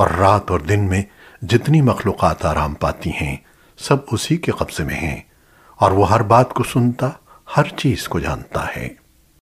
اور رات اور دن میں جتنی مخلوقات آرام پاتی ہیں، سب اسی کے قبضے میں ہیں۔ اور وہ ہر بات کو سنتا، ہر چیز کو جانتا ہے۔